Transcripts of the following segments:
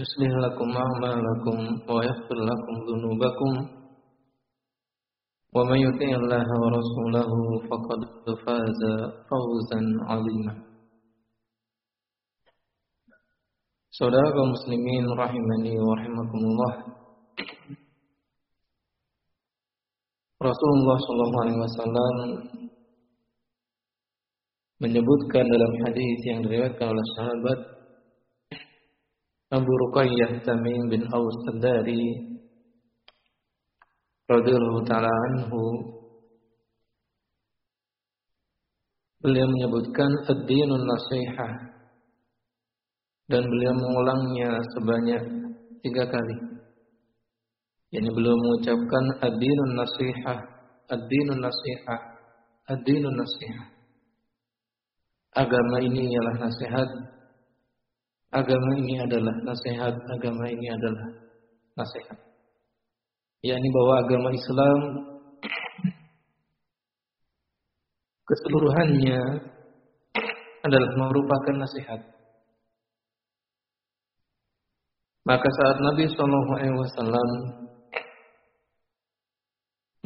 يصلح لكم أعمالكم ويغفر لكم ذنوبكم ومن يطع الله ورسوله فقد فاز فوزا عظيما Saudara kaum muslimin rahimani wa rahimakumullah. Rasulullah sallallahu alaihi wasallam menyebutkan dalam hadis yang diriwayatkan oleh sahabat Abu Ruqayyah Tamim bin Aus Ad-Dari radhiyallahu taala anhu beliau menyebutkan ad-dinun nasihah dan beliau mengulangnya sebanyak tiga kali. Yani beliau mengucapkan ad-dinun nasihah, ad-dinun nasihah, ad-dinun nasihah. Agama ini ialah nasihat. Agama ini adalah nasihat. Agama ini adalah nasihat. Yani bahwa agama Islam keseluruhannya adalah merupakan nasihat. Maka saat Nabi Shallallahu Alaihi Wasallam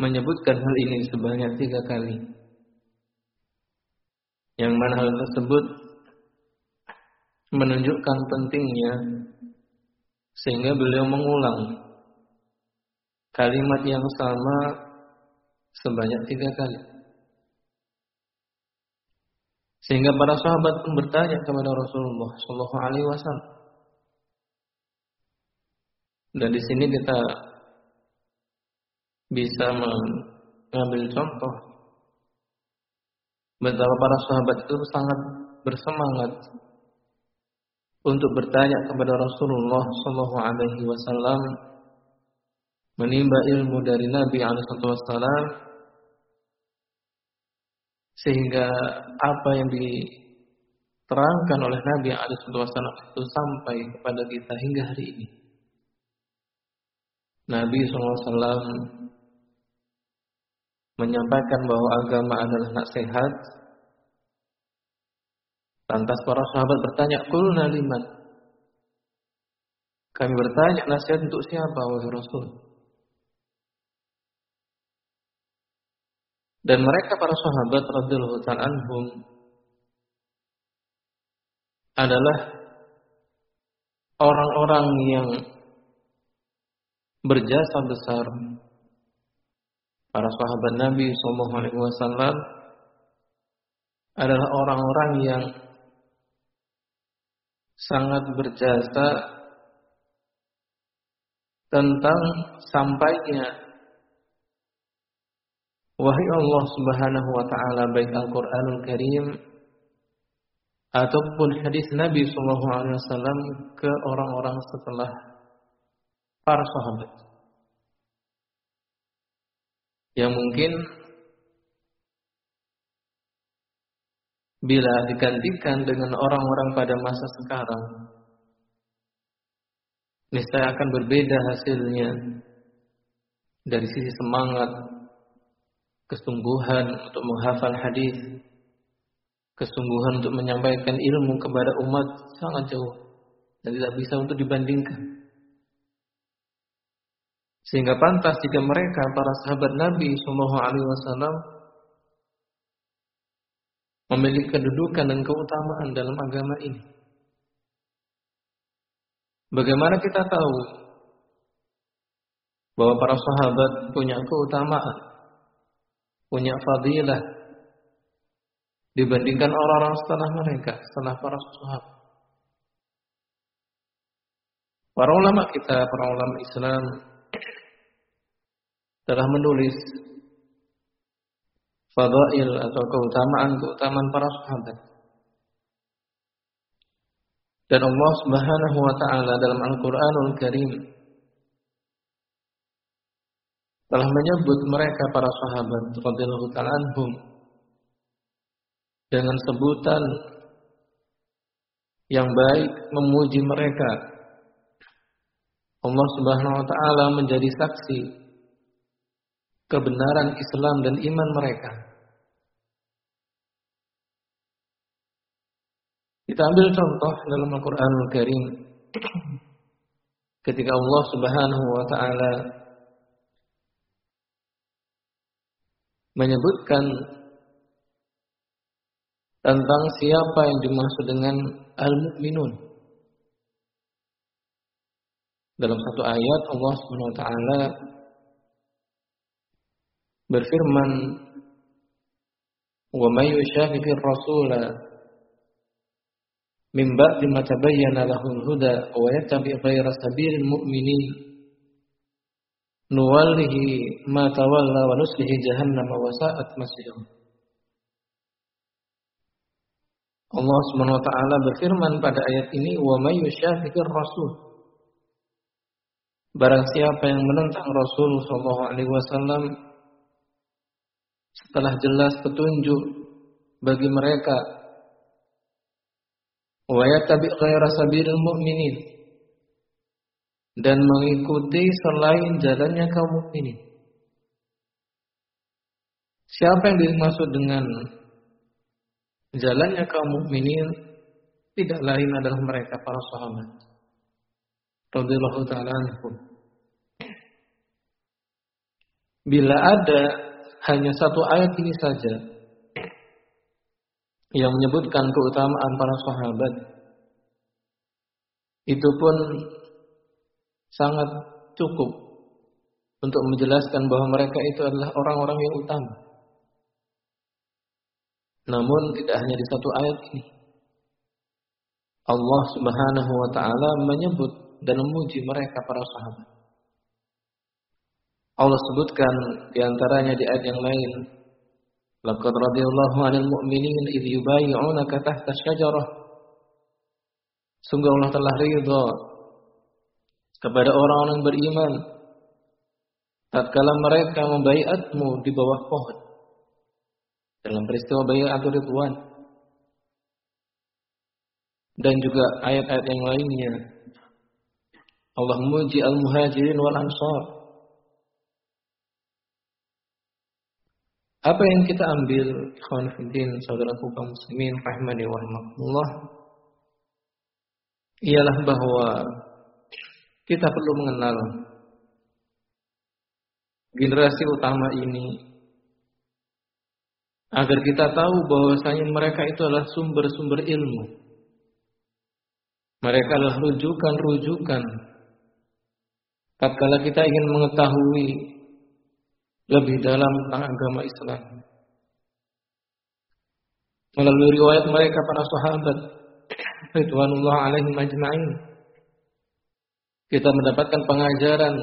menyebutkan hal ini sebanyak tiga kali, yang mana hal tersebut menunjukkan pentingnya sehingga beliau mengulang kalimat yang sama sebanyak tiga kali. Sehingga para sahabat pun bertanya kepada Rasulullah Shallallahu Alaihi Wasallam. Dan di sini kita bisa mengambil contoh betapa para sahabat itu sangat bersemangat untuk bertanya kepada Rasulullah Shallallahu Alaihi Wasallam menimba ilmu dari Nabi Alaihi Wasallam sehingga apa yang diterangkan oleh Nabi Alaihi Wasallam itu sampai kepada kita hingga hari ini. Nabi SAW menyampaikan bahwa agama adalah nasihat. Lantas para sahabat bertanya, Kulna liman. Kami bertanya, nasihat untuk siapa, wahai Rasul? Dan mereka para sahabat radhiyallahu ta'ala anhum adalah orang-orang yang berjasa besar para sahabat Nabi Shallallahu Alaihi Wasallam adalah orang-orang yang sangat berjasa tentang sampainya wahai Allah Subhanahu wa taala baik Al-Qur'anul Karim ataupun hadis Nabi sallallahu alaihi wasallam ke orang-orang setelah para sahabat. Yang mungkin bila digantikan dengan orang-orang pada masa sekarang niscaya akan berbeda hasilnya. dari sisi semangat, kesungguhan untuk menghafal hadis, kesungguhan untuk menyampaikan ilmu kepada umat sangat jauh dan tidak bisa untuk dibandingkan. Sehingga pantas jika mereka para sahabat Nabi Shallallahu Alaihi Wasallam memiliki kedudukan dan keutamaan dalam agama ini. Bagaimana kita tahu bahwa para sahabat punya keutamaan, punya fadilah dibandingkan orang-orang setelah mereka, setelah para sahabat. Para ulama kita, para ulama Islam telah menulis fadail atau keutamaan-keutamaan para sahabat. Dan Allah Subhanahu wa taala dalam Al-Qur'anul Karim telah menyebut mereka para sahabat radhiyallahu taala anhum dengan sebutan yang baik memuji mereka. Allah Subhanahu wa taala menjadi saksi kebenaran Islam dan iman mereka. Kita ambil contoh dalam Al-Quran Al-Karim ketika Allah Subhanahu wa taala menyebutkan tentang siapa yang dimaksud dengan al-mu'minun. Dalam satu ayat Allah Subhanahu wa taala berfirman wa may yushaqiqir rasula min ba'di ma tabayyana lahul huda wa yattabi' ghayra sabilil mu'minin nuwallihi ma tawalla wa nuslihi jahannam wa sa'at masirah. Allah Subhanahu wa taala berfirman pada ayat ini wa may yushaqiqir rasul. Barang siapa yang menentang Rasul sallallahu alaihi wasallam setelah jelas petunjuk bagi mereka wa yattabi sabilil mu'minin dan mengikuti selain jalannya kaum mukminin. Siapa yang dimaksud dengan jalannya kaum mukminin tidak lain adalah mereka para sahabat. Radhiyallahu taala anhum. Bila ada hanya satu ayat ini saja yang menyebutkan keutamaan para sahabat. Itu pun sangat cukup untuk menjelaskan bahwa mereka itu adalah orang-orang yang utama. Namun tidak hanya di satu ayat ini. Allah Subhanahu wa taala menyebut dan memuji mereka para sahabat. Allah sebutkan di antaranya di ayat yang lain. Laqad radiyallahu 'anil mu'minin idh yubayyi'unaka tahta syajarah. Sungguh Allah telah ridha kepada orang-orang beriman tatkala mereka membaiatmu di bawah pohon dalam peristiwa baiat ridwan dan juga ayat-ayat yang lainnya Allah memuji al-muhajirin wal ansar Apa yang kita ambil ikhwan fiddin saudara kaum muslimin rahimani wa rahmatullah ialah bahwa kita perlu mengenal generasi utama ini agar kita tahu bahwasanya mereka itu adalah sumber-sumber ilmu. Mereka adalah rujukan-rujukan tatkala kita ingin mengetahui lebih dalam tentang agama Islam. Melalui riwayat mereka para sahabat Ridwanullah alaihim ajma'in kita mendapatkan pengajaran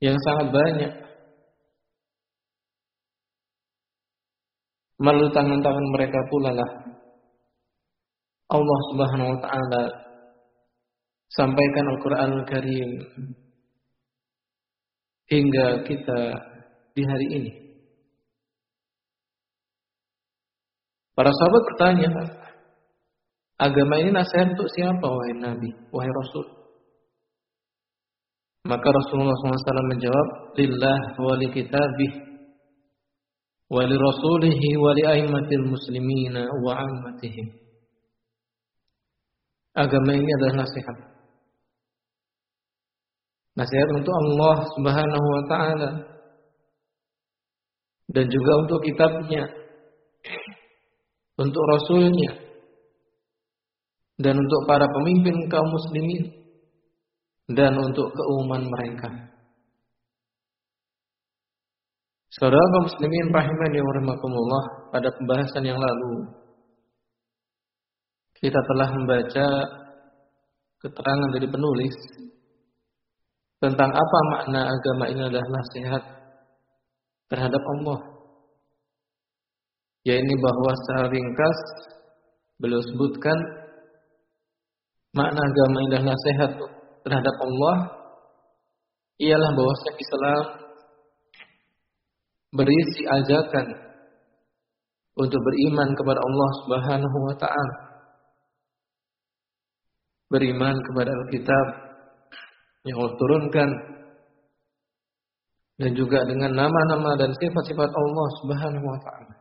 yang sangat banyak. Melalui tangan-tangan mereka pula lah. Allah Subhanahu wa taala sampaikan Al-Qur'an Al-Karim hingga kita di hari ini. Para sahabat bertanya, agama ini nasihat untuk siapa wahai Nabi, wahai Rasul? Maka Rasulullah SAW menjawab, Lillah wa li kitabih wa li rasulihi wa li aimatil muslimina wa ammatihim. Agama ini adalah nasihat. Nasihat untuk Allah Subhanahu wa taala. Dan juga untuk kitabnya, untuk rasulnya, dan untuk para pemimpin kaum muslimin, dan untuk keumuman mereka. Saudara kaum muslimin rahimani wa rahimakumullah, pada pembahasan yang lalu kita telah membaca keterangan dari penulis tentang apa makna agama ini adalah nasihat terhadap Allah. Ya ini bahwa secara ringkas beliau sebutkan makna agama indah nasihat terhadap Allah ialah bahwa Islam berisi ajakan untuk beriman kepada Allah Subhanahu wa taala. Beriman kepada Alkitab yang Allah turunkan dan juga dengan nama-nama dan sifat-sifat Allah Subhanahu wa taala.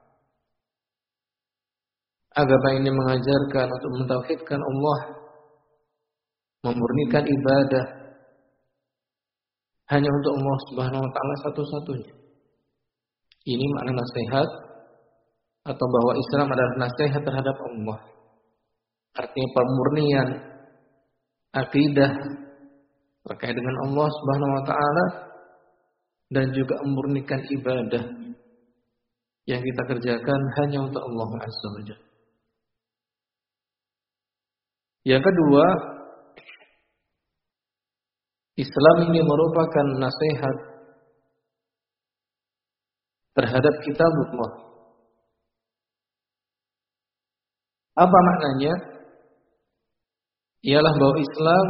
Agama ini mengajarkan untuk mentauhidkan Allah, memurnikan ibadah hanya untuk Allah Subhanahu wa taala satu-satunya. Ini makna nasihat atau bahwa Islam adalah nasihat terhadap Allah. Artinya pemurnian akidah terkait dengan Allah Subhanahu wa taala dan juga memurnikan ibadah yang kita kerjakan hanya untuk Allah Azza wa Yang kedua, Islam ini merupakan nasihat terhadap kitab Allah. Apa maknanya? Ialah bahwa Islam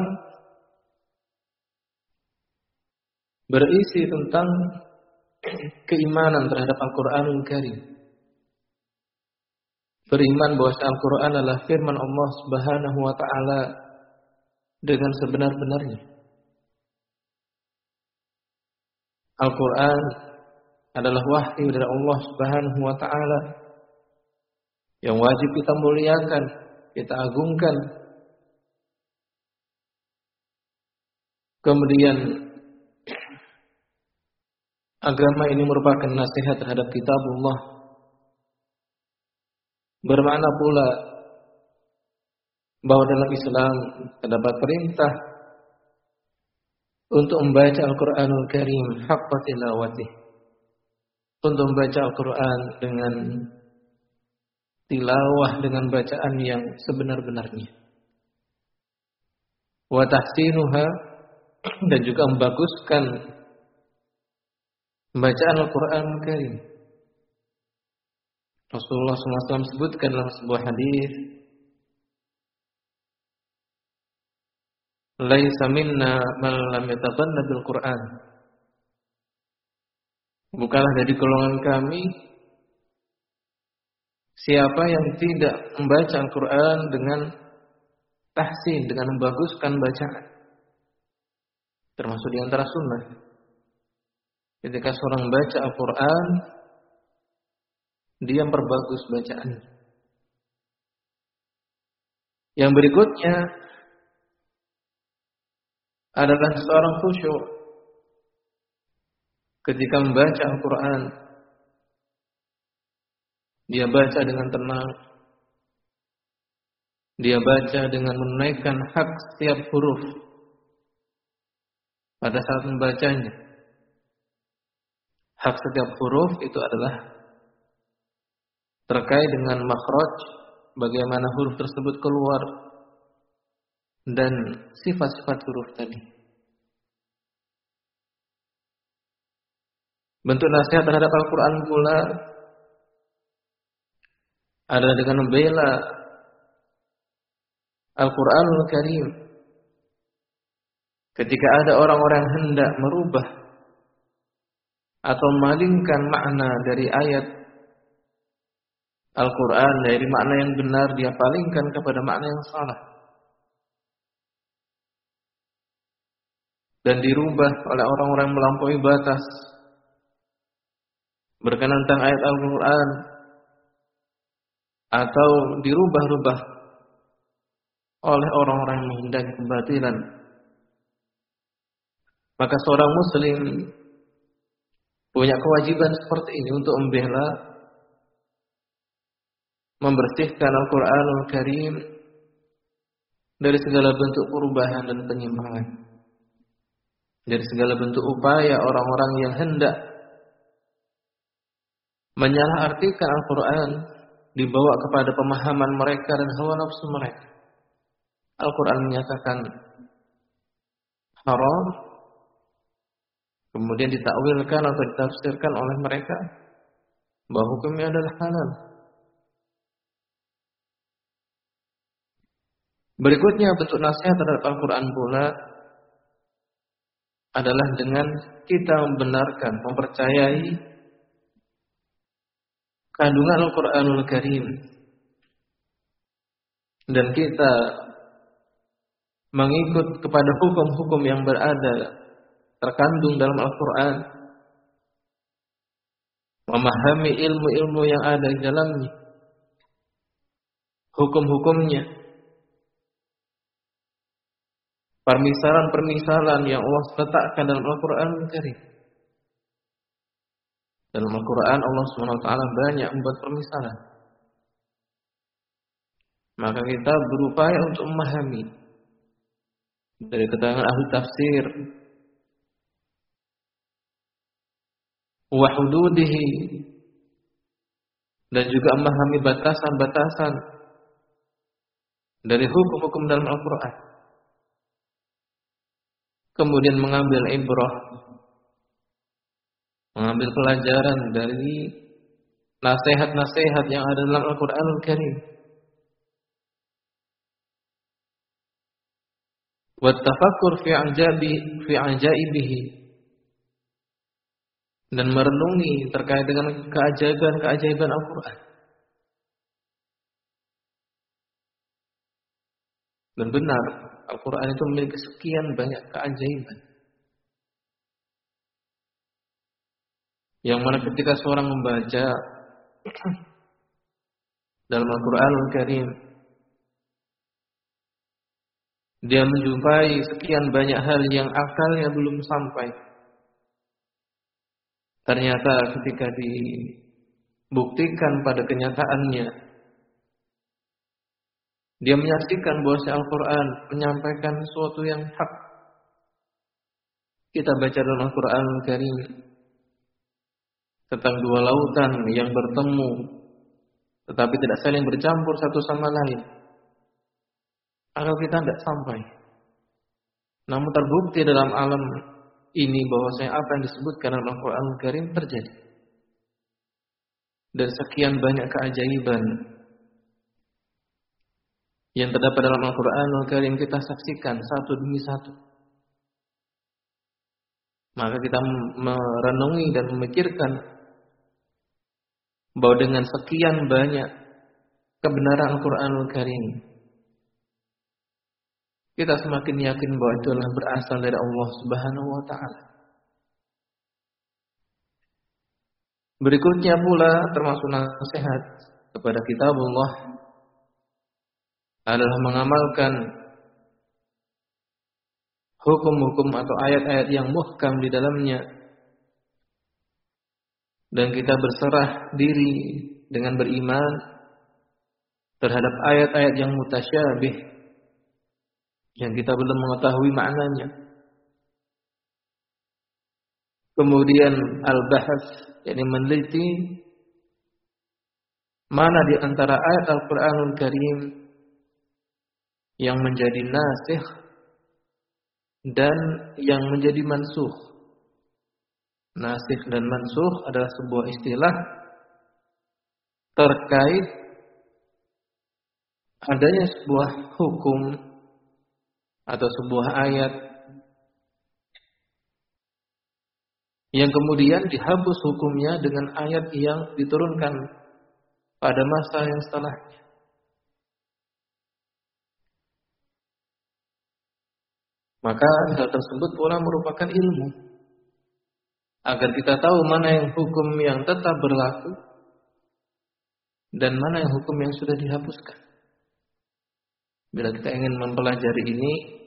berisi tentang keimanan terhadap Al-Quranul Karim. Beriman bahwa Al-Quran adalah firman Allah Subhanahu wa Ta'ala dengan sebenar-benarnya. Al-Quran adalah wahyu dari Allah Subhanahu wa Ta'ala yang wajib kita muliakan, kita agungkan. Kemudian Agama ini merupakan nasihat terhadap kitabullah. Bermakna pula bahwa dalam Islam terdapat perintah untuk membaca Al-Quranul Karim haqqa tilawatih. Untuk membaca Al-Quran dengan tilawah dengan bacaan yang sebenar-benarnya. Wa tahsinuha dan juga membaguskan Bacaan Al-Quran Karim. Rasulullah SAW sebutkan dalam sebuah hadis, Laisa minna man lam yatabanna bil Quran. Bukanlah dari golongan kami siapa yang tidak membaca Al-Quran dengan tahsin, dengan membaguskan bacaan. Termasuk di antara sunnah. Ketika seorang baca Al-Quran, dia memperbagus bacaan. Yang berikutnya adalah seorang khusyuk ketika membaca Al-Quran. Dia baca dengan tenang. Dia baca dengan menaikkan hak setiap huruf pada saat membacanya. Hak setiap huruf itu adalah terkait dengan makhraj, bagaimana huruf tersebut keluar dan sifat-sifat huruf tadi. Bentuk nasihat terhadap Al-Quran pula adalah dengan membela Al-Quranul Karim. Ketika ada orang-orang hendak merubah atau memalingkan makna dari ayat Al-Quran dari makna yang benar dia palingkan kepada makna yang salah. dan dirubah oleh orang-orang melampaui batas. Berkenan tentang ayat Al-Quran. Atau dirubah-rubah oleh orang-orang yang menghendaki kebatilan. Maka seorang muslim punya kewajiban seperti ini untuk membela membersihkan Al-Qur'anul Karim dari segala bentuk perubahan dan penyimpangan. Dari segala bentuk upaya orang-orang yang hendak menyalahartikan Al-Quran dibawa kepada pemahaman mereka dan hawa nafsu mereka. Al-Quran menyatakan haram, kemudian ditakwilkan atau ditafsirkan oleh mereka bahwa hukumnya adalah halal. Berikutnya bentuk nasihat terhadap Al-Quran pula adalah dengan kita membenarkan, mempercayai kandungan Al-Quranul Karim dan kita mengikut kepada hukum-hukum yang berada terkandung dalam Al-Quran. Memahami ilmu-ilmu yang ada di dalamnya. Hukum-hukumnya. Permisalan-permisalan yang Allah letakkan dalam Al-Quran Karim. Dalam Al-Quran Allah SWT banyak membuat permisalan. Maka kita berupaya untuk memahami. Dari keterangan ahli tafsir wahududihi dan juga memahami batasan-batasan dari hukum-hukum dalam Al-Quran. Kemudian mengambil ibrah mengambil pelajaran dari nasihat-nasihat yang ada dalam Al-Qur'anul Karim. Wa tafakkur fi ajabi fi ajaibihi dan merenungi terkait dengan keajaiban-keajaiban Al-Qur'an dan benar Al-Quran itu memiliki sekian banyak keajaiban. Yang mana ketika seorang membaca dalam Al-Quran Al-Karim, dia menjumpai sekian banyak hal yang akalnya belum sampai. Ternyata ketika dibuktikan pada kenyataannya, dia menyaksikan bahwa Al-Quran menyampaikan sesuatu yang hak. Kita baca dalam Al-Quran Karim tentang dua lautan yang bertemu tetapi tidak saling bercampur satu sama lain. Akal kita tidak sampai. Namun terbukti dalam alam ini bahwa saya apa yang disebutkan dalam Al-Quran Karim terjadi. Dan sekian banyak keajaiban yang terdapat dalam Al-Quran Al-Karim kita saksikan satu demi satu. Maka kita merenungi dan memikirkan bahwa dengan sekian banyak kebenaran Al-Quran Al-Karim kita semakin yakin bahwa itu adalah berasal dari Allah Subhanahu wa taala. Berikutnya pula termasuk nasihat kepada kitabullah adalah mengamalkan hukum-hukum atau ayat-ayat yang muhkam di dalamnya dan kita berserah diri dengan beriman terhadap ayat-ayat yang mutasyabih yang kita belum mengetahui maknanya. Kemudian al-bahas yakni meneliti mana di antara ayat Al-Qur'anul Karim yang menjadi nasih dan yang menjadi mansuh. Nasih dan mansuh adalah sebuah istilah terkait adanya sebuah hukum atau sebuah ayat yang kemudian dihapus hukumnya dengan ayat yang diturunkan pada masa yang setelahnya. Maka hal tersebut pula merupakan ilmu. Agar kita tahu mana yang hukum yang tetap berlaku dan mana yang hukum yang sudah dihapuskan. Bila kita ingin mempelajari ini,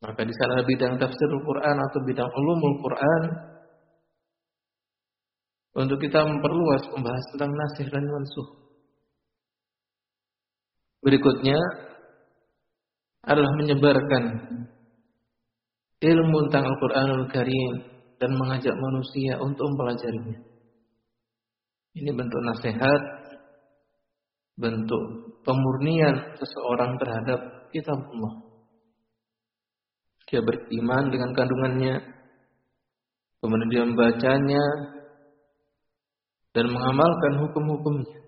maka di sana bidang tafsir Al-Quran atau bidang ulumul Quran untuk kita memperluas membahas tentang nasih dan mansuh. Berikutnya adalah menyebarkan ilmu tentang Al-Quranul Karim dan mengajak manusia untuk mempelajarinya. Ini bentuk nasihat, bentuk pemurnian seseorang terhadap kitab Allah. Dia beriman dengan kandungannya, kemudian dia membacanya dan mengamalkan hukum-hukumnya.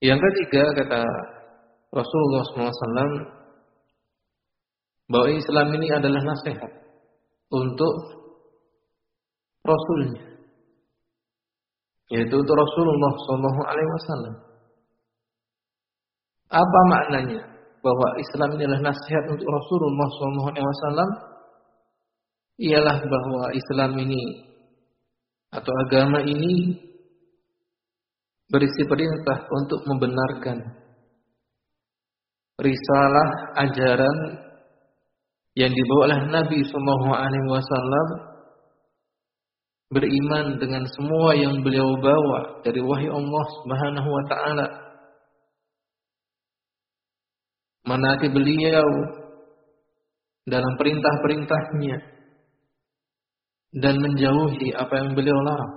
Yang ketiga kata Rasulullah SAW bahwa Islam ini adalah nasihat untuk Rasulnya, yaitu untuk Rasulullah Wasallam. Apa maknanya bahwa Islam ini adalah nasihat untuk Rasulullah Wasallam? Ialah bahwa Islam ini atau agama ini berisi perintah untuk membenarkan risalah ajaran yang dibawa oleh Nabi Wasallam beriman dengan semua yang beliau bawa dari wahyu Allah Subhanahu Wa Taala menaati beliau dalam perintah-perintahnya dan menjauhi apa yang beliau larang.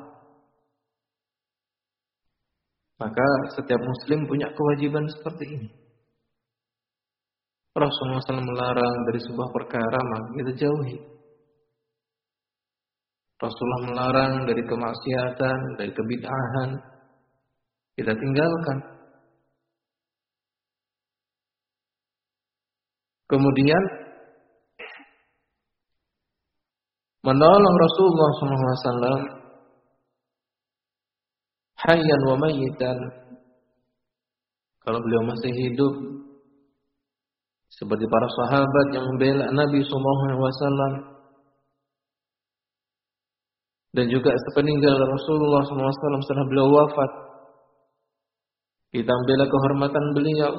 Maka setiap muslim punya kewajiban seperti ini. Rasulullah SAW melarang dari sebuah perkara maka kita jauhi. Rasulullah melarang dari kemaksiatan, dari kebid'ahan, kita tinggalkan. Kemudian menolong Rasulullah SAW hayyan wa mayyitan. Kalau beliau masih hidup seperti para sahabat yang membela Nabi Wasallam dan juga sepeninggal Rasulullah SAW setelah beliau wafat kita membela kehormatan beliau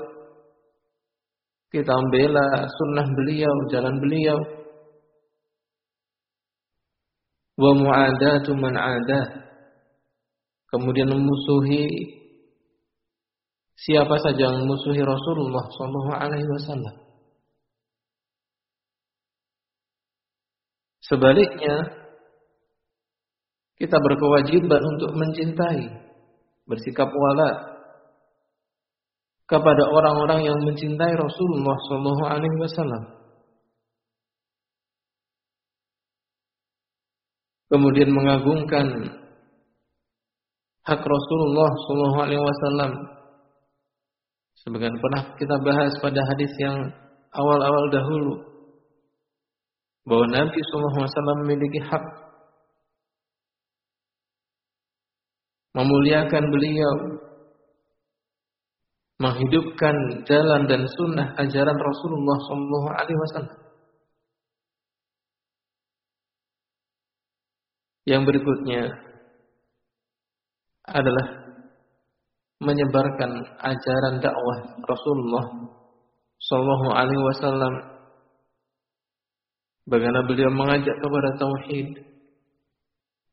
kita membela sunnah beliau jalan beliau. Wa mu'adatu man adah kemudian memusuhi siapa saja yang memusuhi Rasulullah Sallallahu Alaihi Wasallam. Sebaliknya, kita berkewajiban untuk mencintai, bersikap wala kepada orang-orang yang mencintai Rasulullah Shallallahu Alaihi Wasallam. Kemudian mengagungkan hak Rasulullah Shallallahu Alaihi Wasallam. Sebagian pernah kita bahas pada hadis yang awal-awal dahulu bahwa Nabi SAW memiliki hak memuliakan beliau, menghidupkan jalan dan sunnah ajaran Rasulullah SAW. Yang berikutnya adalah menyebarkan ajaran dakwah Rasulullah Sallallahu Alaihi Wasallam Bagaimana beliau mengajak kepada tauhid.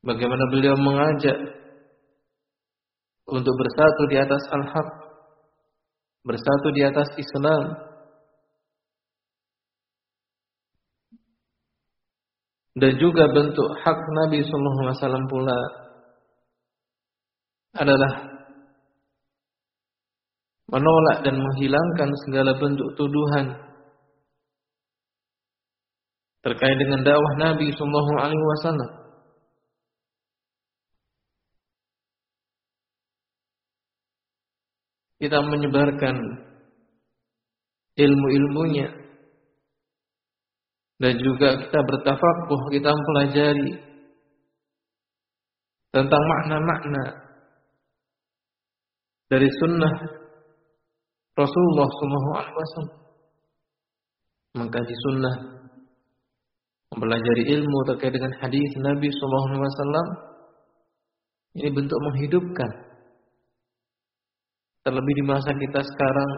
Bagaimana beliau mengajak untuk bersatu di atas al-haq. Bersatu di atas Islam. Dan juga bentuk hak Nabi Sallallahu Alaihi Wasallam pula adalah menolak dan menghilangkan segala bentuk tuduhan terkait dengan dakwah Nabi Sallallahu Alaihi Wasallam. Kita menyebarkan ilmu-ilmunya dan juga kita bertafakuh, kita mempelajari tentang makna-makna dari sunnah Rasulullah Wasallam. mengkaji sunnah, mempelajari ilmu terkait dengan hadis Nabi Wasallam, ini bentuk menghidupkan. Terlebih di masa kita sekarang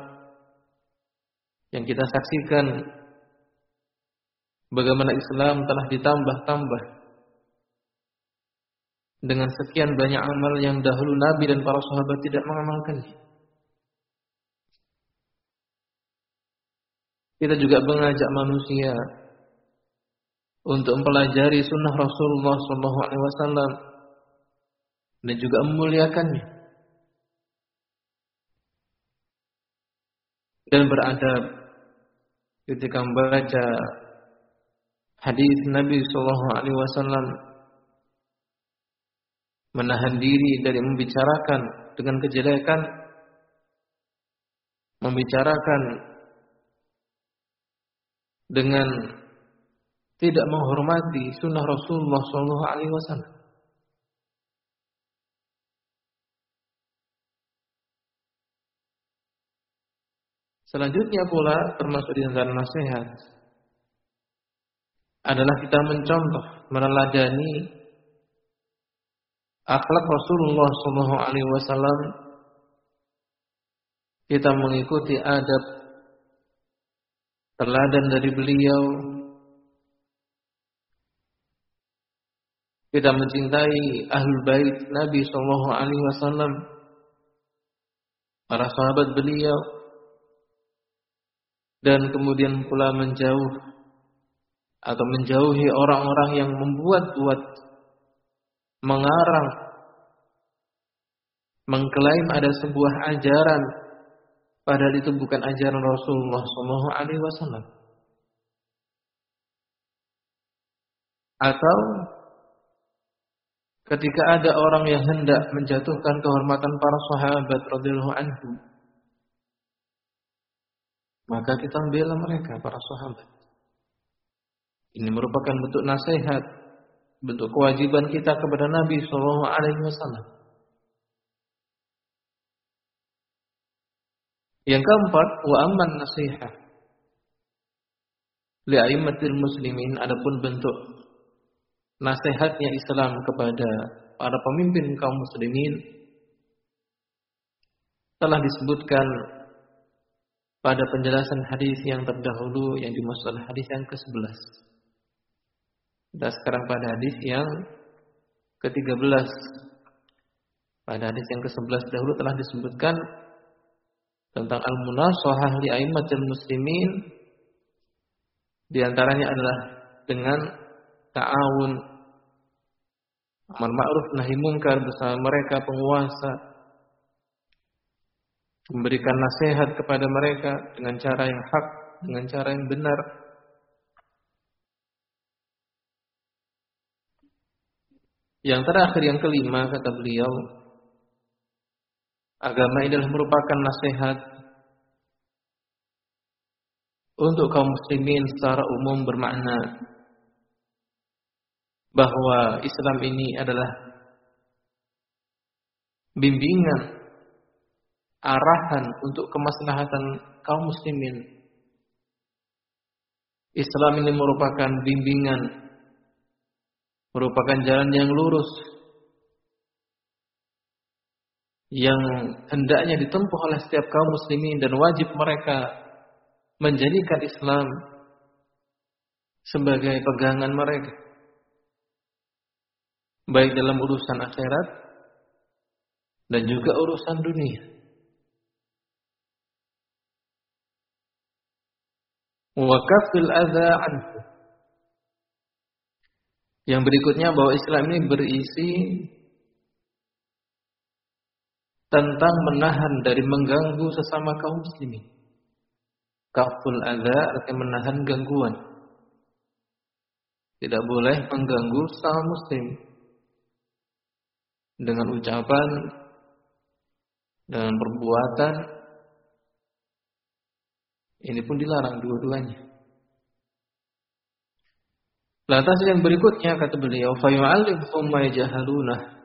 yang kita saksikan bagaimana Islam telah ditambah-tambah dengan sekian banyak amal yang dahulu Nabi dan para sahabat tidak mengamalkannya. Kita juga mengajak manusia untuk mempelajari sunnah Rasulullah SAW dan juga memuliakannya dan beradab ketika membaca hadis Nabi Shallallahu Alaihi Wasallam menahan diri dari membicarakan dengan kejelekan, membicarakan dengan tidak menghormati sunnah Rasulullah Shallallahu Alaihi Wasallam. Selanjutnya pula termasuk di antara nasihat adalah kita mencontoh, meneladani akhlak Rasulullah Shallallahu Alaihi Wasallam. Kita mengikuti adab teladan dari beliau. Kita mencintai ahlul bait Nabi Shallallahu Alaihi Wasallam, para sahabat beliau, dan kemudian pula menjauh atau menjauhi orang-orang yang membuat-buat mengarang mengklaim ada sebuah ajaran. Padahal itu bukan ajaran Rasulullah Shallallahu alaihi wasallam. Atau ketika ada orang yang hendak menjatuhkan kehormatan para sahabat radhiyallahu anhu maka kita membela mereka para sahabat. Ini merupakan bentuk nasihat, bentuk kewajiban kita kepada Nabi Shallallahu Alaihi Wasallam. Yang keempat, wa amman nasihat. Li'aimatil muslimin adapun bentuk nasihatnya Islam kepada para pemimpin kaum muslimin telah disebutkan pada penjelasan hadis yang terdahulu yang dimaksud hadis yang ke-11. Kita sekarang pada hadis yang ke-13. Pada hadis yang ke-11 dahulu telah disebutkan tentang al-munasahah li aimatil muslimin di antaranya adalah dengan ta'awun amar ma'ruf nahi munkar bersama mereka penguasa memberikan nasihat kepada mereka dengan cara yang hak, dengan cara yang benar. Yang terakhir yang kelima kata beliau, agama ini adalah merupakan nasihat untuk kaum muslimin secara umum bermakna bahwa Islam ini adalah bimbingan arahan untuk kemaslahatan kaum muslimin. Islam ini merupakan bimbingan, merupakan jalan yang lurus yang hendaknya ditempuh oleh setiap kaum muslimin dan wajib mereka menjadikan Islam sebagai pegangan mereka baik dalam urusan akhirat dan juga urusan dunia. Wa kafil. Yang berikutnya bahwa Islam ini berisi tentang menahan dari mengganggu sesama kaum muslimin. Kaful adza artinya menahan gangguan. Tidak boleh mengganggu sesama muslim dengan ucapan, dengan perbuatan, ini pun dilarang dua-duanya. Lantas yang berikutnya kata beliau, jahaluna.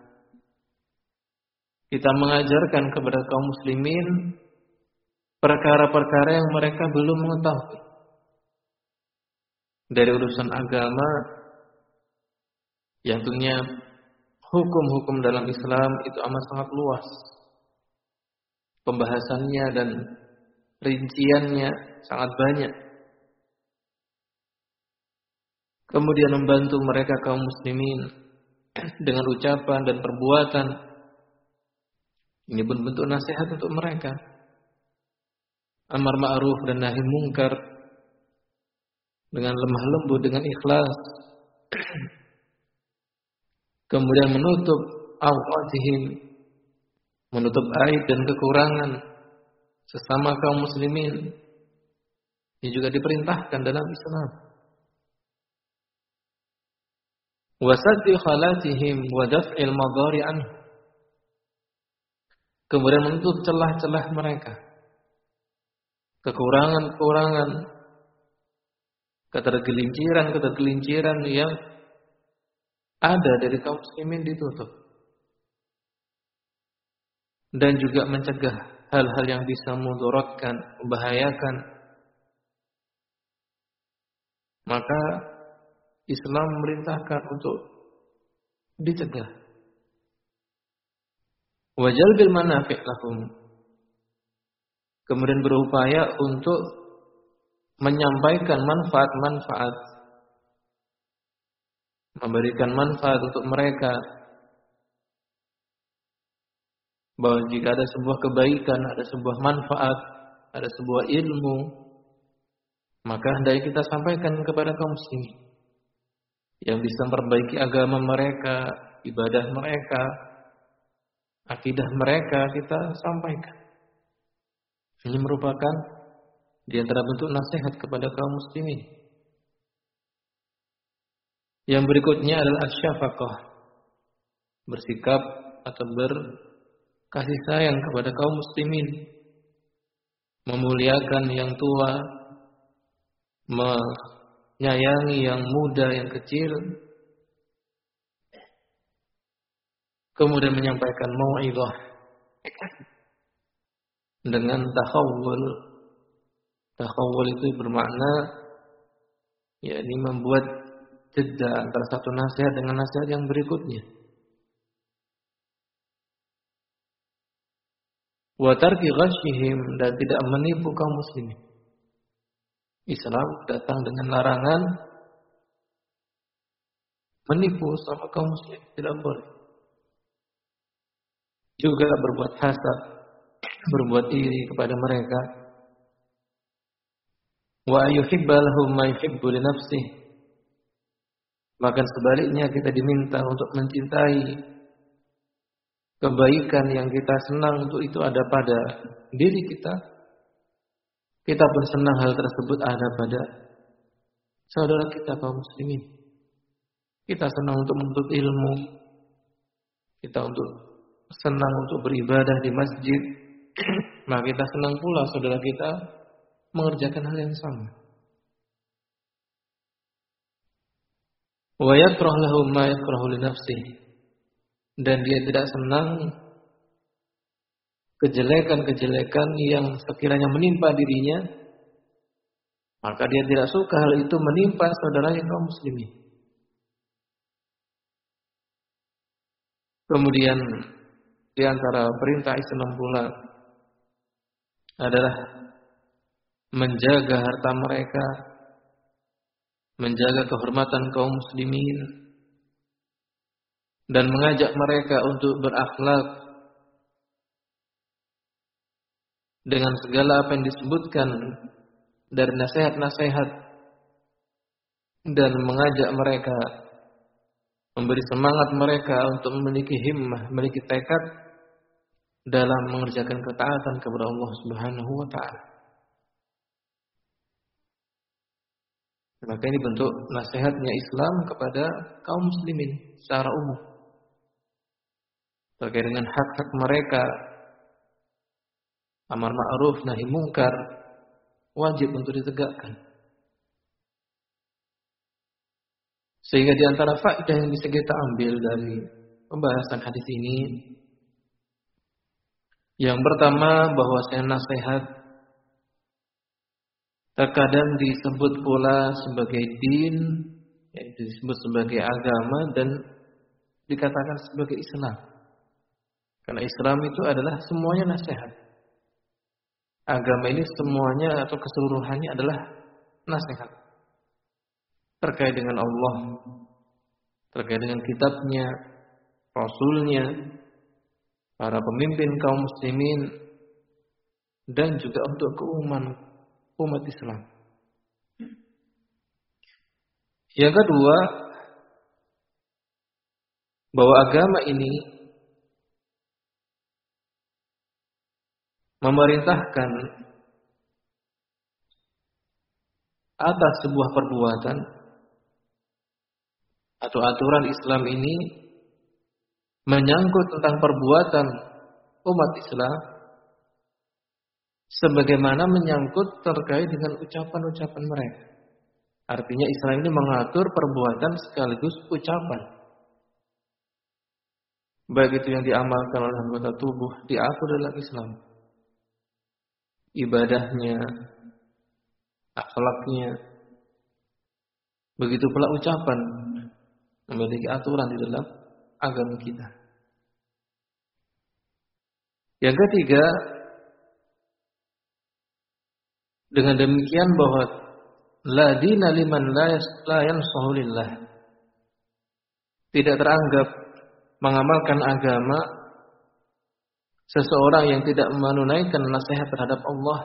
Kita mengajarkan kepada kaum muslimin perkara-perkara yang mereka belum mengetahui. dari urusan agama yang tentunya hukum-hukum dalam Islam itu amat sangat luas. Pembahasannya dan rinciannya sangat banyak. Kemudian membantu mereka kaum muslimin dengan ucapan dan perbuatan. Ini pun bentuk nasihat untuk mereka. Amar ma'ruf dan nahi mungkar dengan lemah lembut dengan ikhlas. Kemudian menutup awqatihim menutup aib dan kekurangan sesama kaum muslimin. Ini juga diperintahkan dalam Islam. Wasaddi khalatihim wa daf'il madari. Kemudian menutup celah-celah mereka. Kekurangan-kekurangan ketergelinciran-ketergelinciran yang ada dari kaum muslimin ditutup. Dan juga mencegah hal-hal yang bisa mudorotkan, membahayakan. Maka Islam memerintahkan untuk dicegah. Wajal bil manafi' lahum. Kemudian berupaya untuk menyampaikan manfaat-manfaat memberikan manfaat untuk mereka bahwa jika ada sebuah kebaikan, ada sebuah manfaat, ada sebuah ilmu, maka hendaknya kita sampaikan kepada kaum muslimin yang bisa memperbaiki agama mereka, ibadah mereka, akidah mereka kita sampaikan. Ini merupakan di antara bentuk nasihat kepada kaum muslimin. Yang berikutnya adalah asyafaqah. Bersikap atau berkasih sayang kepada kaum muslimin. Memuliakan yang tua, menyayangi yang muda, yang kecil, kemudian menyampaikan mau'izah dengan tahawul. Tahawul itu bermakna yakni membuat jeda antara satu nasihat dengan nasihat yang berikutnya. Wa tarki dan tidak menipu kaum muslimin. Islam datang dengan larangan menipu sama kaum muslim tidak boleh. Juga berbuat hasad, berbuat iri kepada mereka. Wa yuhibba ma yuhibbu li nafsihi. Bahkan sebaliknya kita diminta untuk mencintai kebaikan yang kita senang untuk itu ada pada diri kita kita pun senang hal tersebut ada pada saudara kita kaum muslimin. Kita senang untuk menuntut ilmu. Kita untuk senang untuk beribadah di masjid. Maka kita senang pula saudara kita mengerjakan hal yang sama. Wa yakrah lahu ma yakrahu li Dan dia tidak senang kejelekan-kejelekan yang sekiranya menimpa dirinya, maka dia tidak suka hal itu menimpa saudara yang kaum muslimin. Kemudian di antara perintah Islam pula adalah menjaga harta mereka, menjaga kehormatan kaum muslimin dan mengajak mereka untuk berakhlak dengan segala apa yang disebutkan dari nasihat-nasihat dan mengajak mereka memberi semangat mereka untuk memiliki himmah, memiliki tekad dalam mengerjakan ketaatan kepada Allah Subhanahu wa taala. Maka ini bentuk nasihatnya Islam kepada kaum muslimin secara umum. Terkait dengan hak-hak mereka amar ma'ruf nahi mungkar wajib untuk ditegakkan. Sehingga di antara faedah yang bisa kita ambil dari pembahasan hadis ini yang pertama bahwa saya nasihat terkadang disebut pula sebagai din, yaitu disebut sebagai agama dan dikatakan sebagai Islam. Karena Islam itu adalah semuanya nasihat. Agama ini semuanya atau keseluruhannya adalah nasihat. Terkait dengan Allah, terkait dengan kitabnya, rasulnya, para pemimpin kaum muslimin, dan juga untuk keumat umat Islam. Yang kedua, bahwa agama ini memerintahkan atas sebuah perbuatan atau aturan Islam ini menyangkut tentang perbuatan umat Islam sebagaimana menyangkut terkait dengan ucapan-ucapan mereka. Artinya Islam ini mengatur perbuatan sekaligus ucapan. Baik itu yang diamalkan oleh anggota tubuh diatur dalam Islam. Ibadahnya, akhlaknya, begitu pula ucapan memiliki aturan di dalam agama kita. Yang ketiga, dengan demikian bahwa la dina liman la yansahu lillah. Tidak teranggap mengamalkan agama seseorang yang tidak menunaikan nasihat terhadap Allah,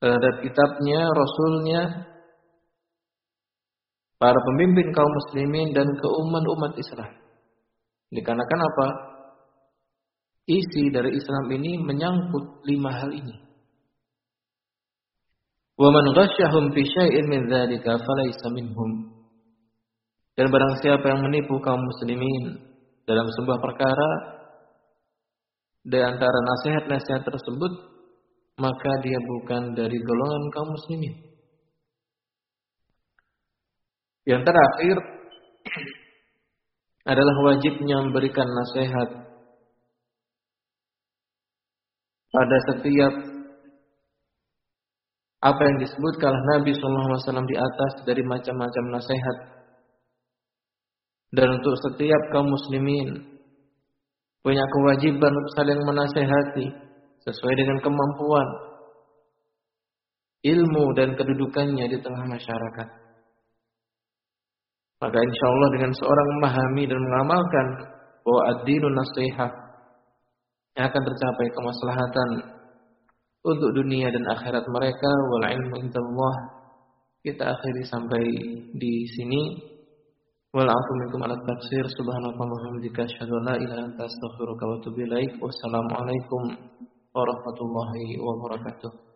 terhadap kitabnya, rasulnya, para pemimpin kaum muslimin dan keumat-umat Islam. Dikarenakan apa? Isi dari Islam ini menyangkut lima hal ini. Wa man ghasyahum fi syai'in min dzalika falaysa minhum. Dan barang siapa yang menipu kaum muslimin dalam sebuah perkara di antara nasihat-nasihat tersebut, maka dia bukan dari golongan kaum muslimin. Yang terakhir adalah wajibnya memberikan nasihat pada setiap apa yang disebutkan oleh Nabi SAW di atas dari macam-macam nasihat. Dan untuk setiap kaum muslimin punya kewajiban untuk saling menasehati sesuai dengan kemampuan ilmu dan kedudukannya di tengah masyarakat. Maka insya Allah dengan seorang memahami dan mengamalkan bahwa ad-dinun nasihat yang akan tercapai kemaslahatan untuk dunia dan akhirat mereka wal ilmu indallah kita akhiri sampai di sini wal afu minkum ala tafsir subhanallah wa bihamdika asyhadu an la ilaha illa anta astaghfiruka wa atubu ilaik. Wassalamu alaikum warahmatullahi wabarakatuh